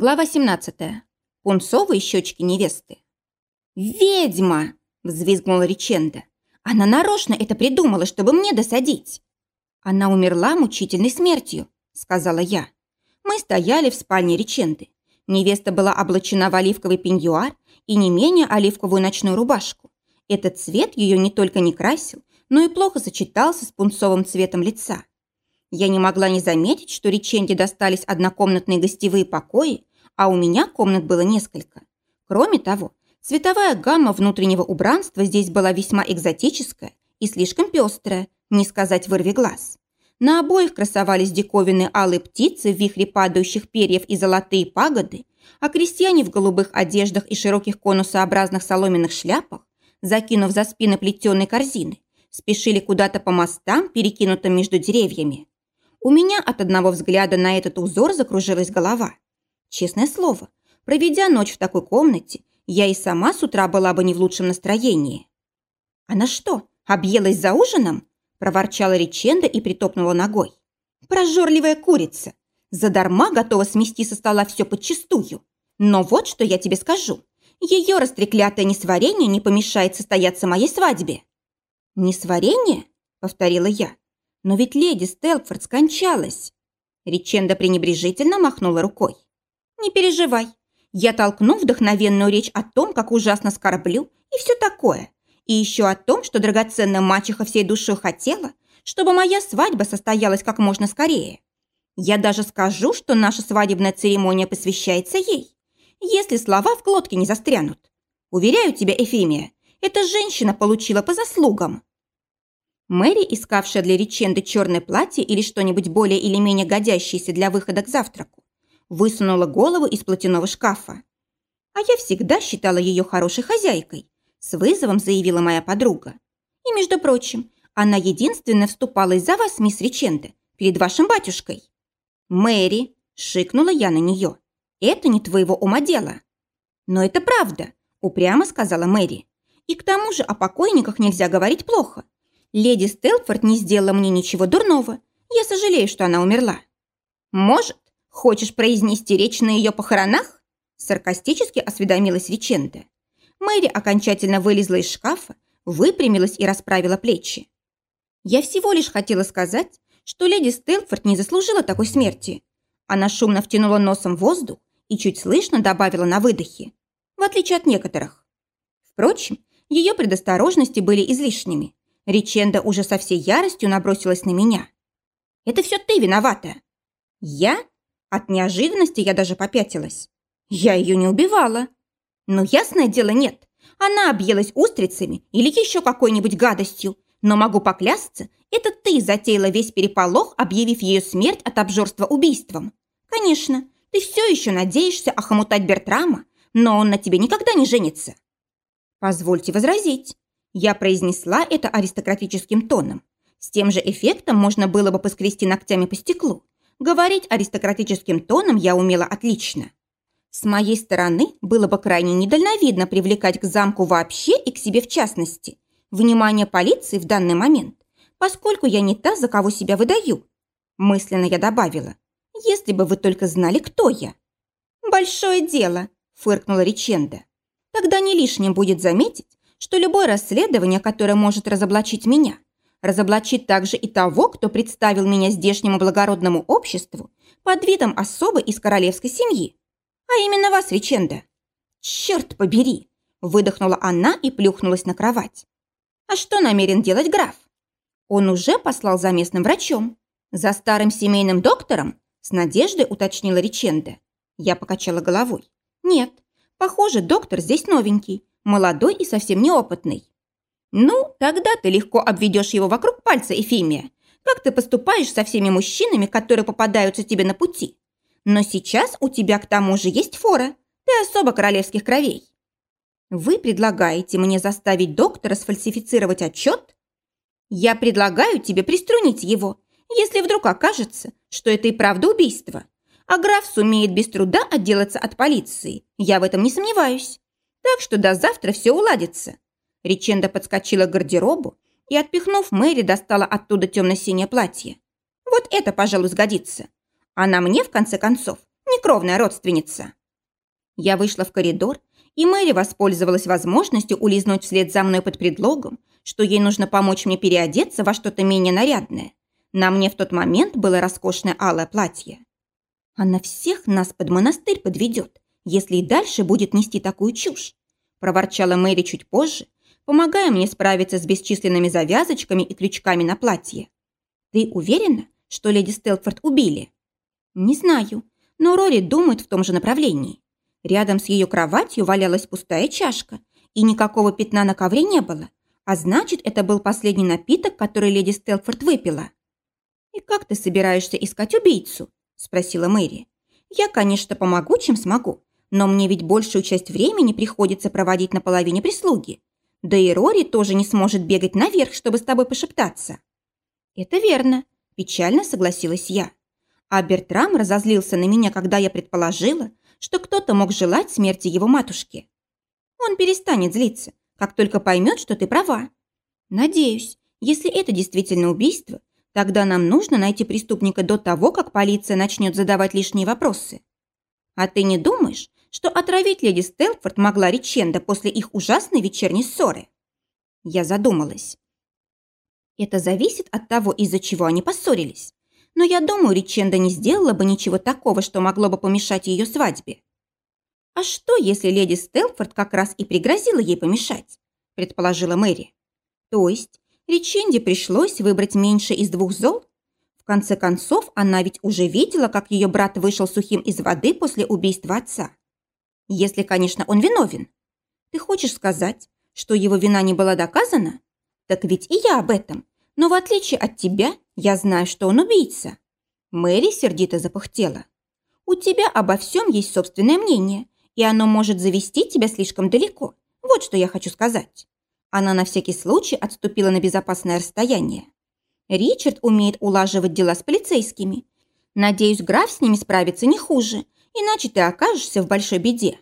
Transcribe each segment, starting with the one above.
Глава 17. Пунцовые щечки невесты. «Ведьма!» – взвизгнула Риченда. «Она нарочно это придумала, чтобы мне досадить!» «Она умерла мучительной смертью», – сказала я. Мы стояли в спальне Риченды. Невеста была облачена в оливковый пеньюар и не менее оливковую ночную рубашку. Этот цвет ее не только не красил, но и плохо сочетался с пунцовым цветом лица. Я не могла не заметить, что Риченде достались однокомнатные гостевые покои, а у меня комнат было несколько. Кроме того, цветовая гамма внутреннего убранства здесь была весьма экзотическая и слишком пестрая, не сказать вырви глаз. На обоих красовались диковинные алые птицы в вихре падающих перьев и золотые пагоды, а крестьяне в голубых одеждах и широких конусообразных соломенных шляпах, закинув за спины плетеные корзины, спешили куда-то по мостам, перекинутым между деревьями. У меня от одного взгляда на этот узор закружилась голова. Честное слово, проведя ночь в такой комнате, я и сама с утра была бы не в лучшем настроении. «Она что, объелась за ужином?» – проворчала Риченда и притопнула ногой. «Прожорливая курица! Задарма готова смести со стола все подчистую. Но вот что я тебе скажу. Ее растреклятое несварение не помешает состояться моей свадьбе». «Несварение?» – повторила я. «Но ведь леди Стелфорд скончалась». Риченда пренебрежительно махнула рукой. Не переживай. Я толкну вдохновенную речь о том, как ужасно скорблю и все такое. И еще о том, что драгоценная мачеха всей душой хотела, чтобы моя свадьба состоялась как можно скорее. Я даже скажу, что наша свадебная церемония посвящается ей, если слова в глотке не застрянут. Уверяю тебя, Эфимия, эта женщина получила по заслугам. Мэри, искавшая для реченды черное платье или что-нибудь более или менее годящееся для выхода к завтраку, высунула голову из платяного шкафа. «А я всегда считала ее хорошей хозяйкой», с вызовом заявила моя подруга. «И, между прочим, она единственная вступалась за вас, мисс Риченде, перед вашим батюшкой». «Мэри», – шикнула я на нее, – «это не твоего ума дело». «Но это правда», – упрямо сказала Мэри. «И к тому же о покойниках нельзя говорить плохо. Леди Стелфорд не сделала мне ничего дурного. Я сожалею, что она умерла». «Может, «Хочешь произнести речь на ее похоронах?» Саркастически осведомилась Риченда. Мэри окончательно вылезла из шкафа, выпрямилась и расправила плечи. «Я всего лишь хотела сказать, что леди Стелфорд не заслужила такой смерти». Она шумно втянула носом воздух и чуть слышно добавила на выдохе, в отличие от некоторых. Впрочем, ее предосторожности были излишними. Риченда уже со всей яростью набросилась на меня. «Это все ты виновата!» «Я?» От неожиданности я даже попятилась. Я ее не убивала. Ну, ясное дело, нет. Она объелась устрицами или еще какой-нибудь гадостью. Но могу поклясться, это ты затеяла весь переполох, объявив ее смерть от обжорства убийством. Конечно, ты все еще надеешься охомутать Бертрама, но он на тебе никогда не женится. Позвольте возразить. Я произнесла это аристократическим тоном. С тем же эффектом можно было бы поскрести ногтями по стеклу. Говорить аристократическим тоном я умела отлично. С моей стороны было бы крайне недальновидно привлекать к замку вообще и к себе в частности внимание полиции в данный момент, поскольку я не та, за кого себя выдаю. Мысленно я добавила, если бы вы только знали, кто я. «Большое дело», – фыркнула Риченда. «Тогда не лишним будет заметить, что любое расследование, которое может разоблачить меня, разоблачит также и того, кто представил меня здешнему благородному обществу под видом особы из королевской семьи, а именно вас, Риченда. Черт побери! Выдохнула она и плюхнулась на кровать. А что намерен делать граф? Он уже послал за местным врачом. За старым семейным доктором? С надеждой уточнила Риченда. Я покачала головой. Нет, похоже, доктор здесь новенький, молодой и совсем неопытный. «Ну, тогда ты легко обведешь его вокруг пальца, Эфимия. Как ты поступаешь со всеми мужчинами, которые попадаются тебе на пути? Но сейчас у тебя к тому же есть фора. Ты особо королевских кровей». «Вы предлагаете мне заставить доктора сфальсифицировать отчет?» «Я предлагаю тебе приструнить его, если вдруг окажется, что это и правда убийство. А граф сумеет без труда отделаться от полиции, я в этом не сомневаюсь. Так что до завтра все уладится. Риченда подскочила к гардеробу и, отпихнув Мэри, достала оттуда темно-синее платье. «Вот это, пожалуй, сгодится. А на мне, в конце концов, некровная родственница. Я вышла в коридор, и Мэри воспользовалась возможностью улизнуть вслед за мной под предлогом, что ей нужно помочь мне переодеться во что-то менее нарядное. На мне в тот момент было роскошное алое платье. Она всех нас под монастырь подведет, если и дальше будет нести такую чушь, проворчала Мэри чуть позже, помогая мне справиться с бесчисленными завязочками и крючками на платье. «Ты уверена, что леди Стелфорд убили?» «Не знаю, но Рори думает в том же направлении. Рядом с ее кроватью валялась пустая чашка, и никакого пятна на ковре не было, а значит, это был последний напиток, который леди Стелфорд выпила». «И как ты собираешься искать убийцу?» – спросила Мэри. «Я, конечно, помогу, чем смогу, но мне ведь большую часть времени приходится проводить на половине прислуги. Да и Рори тоже не сможет бегать наверх, чтобы с тобой пошептаться». «Это верно», – печально согласилась я. А Бертрам разозлился на меня, когда я предположила, что кто-то мог желать смерти его матушки. Он перестанет злиться, как только поймет, что ты права. Надеюсь, если это действительно убийство, тогда нам нужно найти преступника до того, как полиция начнет задавать лишние вопросы. А ты не думаешь, что отравить леди Стелфорд могла Риченда после их ужасной вечерней ссоры. Я задумалась. Это зависит от того, из-за чего они поссорились. Но я думаю, Риченда не сделала бы ничего такого, что могло бы помешать ее свадьбе. А что, если леди Стелфорд как раз и пригрозила ей помешать? Предположила Мэри. То есть Риченде пришлось выбрать меньше из двух зол? В конце концов, она ведь уже видела, как ее брат вышел сухим из воды после убийства отца. Если, конечно, он виновен. Ты хочешь сказать, что его вина не была доказана? Так ведь и я об этом. Но в отличие от тебя, я знаю, что он убийца. Мэри сердито запыхтела. У тебя обо всем есть собственное мнение, и оно может завести тебя слишком далеко. Вот что я хочу сказать. Она на всякий случай отступила на безопасное расстояние. Ричард умеет улаживать дела с полицейскими. Надеюсь, граф с ними справится не хуже, иначе ты окажешься в большой беде».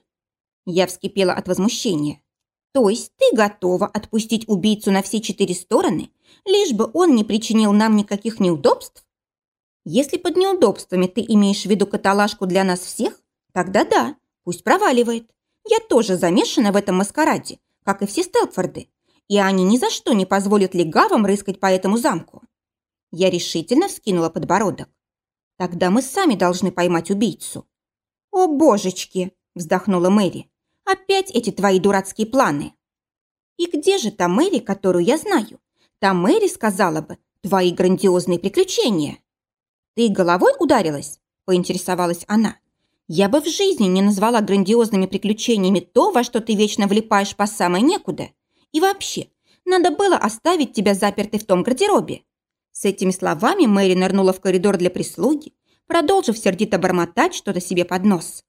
Я вскипела от возмущения. «То есть ты готова отпустить убийцу на все четыре стороны, лишь бы он не причинил нам никаких неудобств?» «Если под неудобствами ты имеешь в виду каталажку для нас всех, тогда да, пусть проваливает. Я тоже замешана в этом маскараде, как и все Стелфорды, и они ни за что не позволят легавым рыскать по этому замку». Я решительно вскинула подбородок. «Тогда мы сами должны поймать убийцу. «О, божечки!» – вздохнула Мэри. «Опять эти твои дурацкие планы!» «И где же та Мэри, которую я знаю? Та Мэри сказала бы, твои грандиозные приключения!» «Ты головой ударилась?» – поинтересовалась она. «Я бы в жизни не назвала грандиозными приключениями то, во что ты вечно влипаешь по самой некуда. И вообще, надо было оставить тебя запертой в том гардеробе». С этими словами Мэри нырнула в коридор для прислуги, продолжив сердито бормотать что-то себе под нос.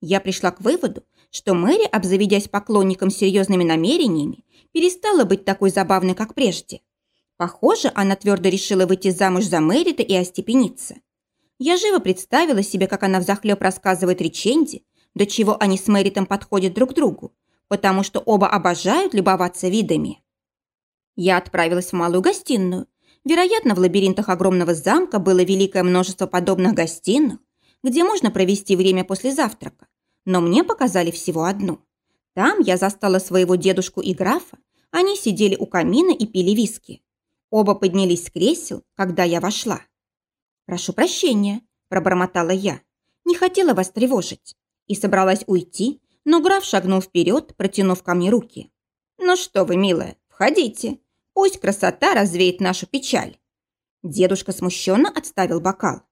Я пришла к выводу, что Мэри, обзаведясь поклонником серьезными намерениями, перестала быть такой забавной, как прежде. Похоже, она твердо решила выйти замуж за Мэрита и остепениться. Я живо представила себе, как она взахлеб рассказывает Риченде, до чего они с Мэритом подходят друг к другу, потому что оба обожают любоваться видами. Я отправилась в малую гостиную, Вероятно, в лабиринтах огромного замка было великое множество подобных гостиных, где можно провести время после завтрака, но мне показали всего одну. Там я застала своего дедушку и графа, они сидели у камина и пили виски. Оба поднялись с кресел, когда я вошла. «Прошу прощения», – пробормотала я. «Не хотела вас тревожить». И собралась уйти, но граф шагнул вперед, протянув ко мне руки. «Ну что вы, милая, входите. Пусть красота развеет нашу печаль». Дедушка смущенно отставил бокал.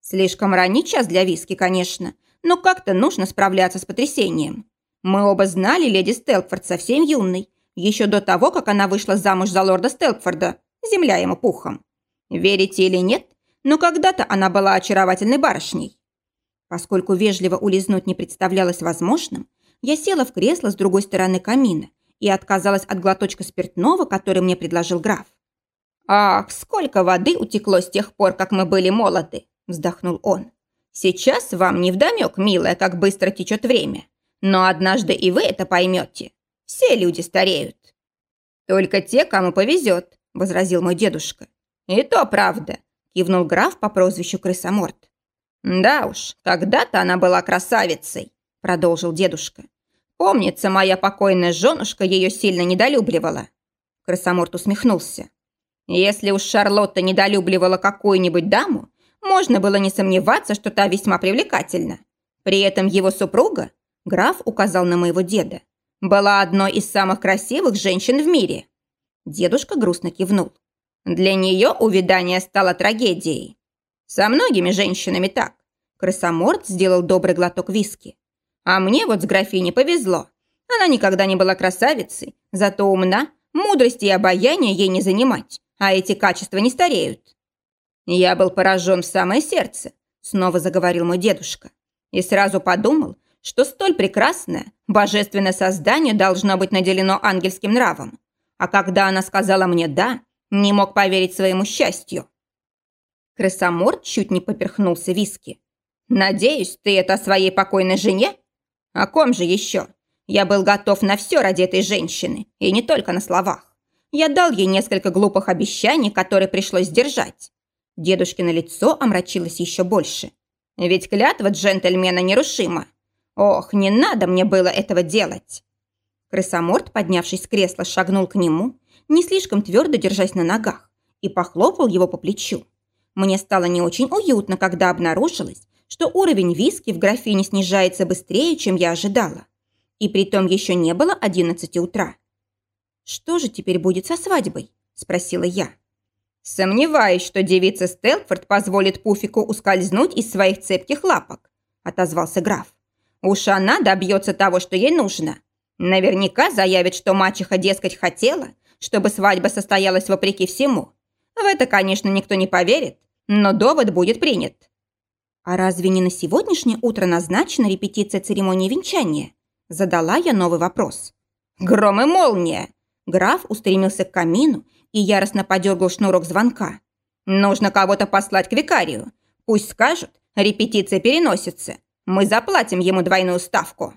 «Слишком ранний час для виски, конечно, но как-то нужно справляться с потрясением. Мы оба знали леди Стелфорд совсем юной, еще до того, как она вышла замуж за лорда Стелфорда, земля ему пухом. Верите или нет, но когда-то она была очаровательной барышней. Поскольку вежливо улизнуть не представлялось возможным, я села в кресло с другой стороны камина и отказалась от глоточка спиртного, который мне предложил граф. «Ах, сколько воды утекло с тех пор, как мы были молоды!» – вздохнул он. «Сейчас вам не вдомек, милая, как быстро течет время. Но однажды и вы это поймете. Все люди стареют». «Только те, кому повезет», – возразил мой дедушка. «И то правда», – кивнул граф по прозвищу Крысоморт. «Да уж, когда-то она была красавицей», – продолжил дедушка. «Помнится, моя покойная женушка ее сильно недолюбливала». Красоморт усмехнулся. «Если уж Шарлотта недолюбливала какую-нибудь даму, можно было не сомневаться, что та весьма привлекательна. При этом его супруга, граф указал на моего деда, была одной из самых красивых женщин в мире. Дедушка грустно кивнул. Для нее увядание стало трагедией. Со многими женщинами так. Крысоморт сделал добрый глоток виски. А мне вот с графиней повезло. Она никогда не была красавицей, зато умна, мудрости и обаяния ей не занимать, а эти качества не стареют. Я был поражен в самое сердце, снова заговорил мой дедушка, и сразу подумал, что столь прекрасное, божественное создание должно быть наделено ангельским нравом. А когда она сказала мне «да», не мог поверить своему счастью. Крысоморт чуть не поперхнулся виски. «Надеюсь, ты это о своей покойной жене? О ком же еще? Я был готов на все ради этой женщины, и не только на словах. Я дал ей несколько глупых обещаний, которые пришлось сдержать. Дедушкино лицо омрачилось еще больше. Ведь клятва джентльмена нерушима. Ох, не надо мне было этого делать. Крысоморт, поднявшись с кресла, шагнул к нему, не слишком твердо держась на ногах, и похлопал его по плечу. Мне стало не очень уютно, когда обнаружилось, что уровень виски в графине снижается быстрее, чем я ожидала. И притом еще не было одиннадцати утра. «Что же теперь будет со свадьбой?» – спросила я. «Сомневаюсь, что девица Стелфорд позволит Пуфику ускользнуть из своих цепких лапок», – отозвался граф. «Уж она добьется того, что ей нужно. Наверняка заявит, что мачеха, дескать, хотела, чтобы свадьба состоялась вопреки всему. В это, конечно, никто не поверит, но довод будет принят». «А разве не на сегодняшнее утро назначена репетиция церемонии венчания?» Задала я новый вопрос. «Гром и молния!» Граф устремился к камину и яростно подергал шнурок звонка. «Нужно кого-то послать к викарию. Пусть скажут, репетиция переносится. Мы заплатим ему двойную ставку».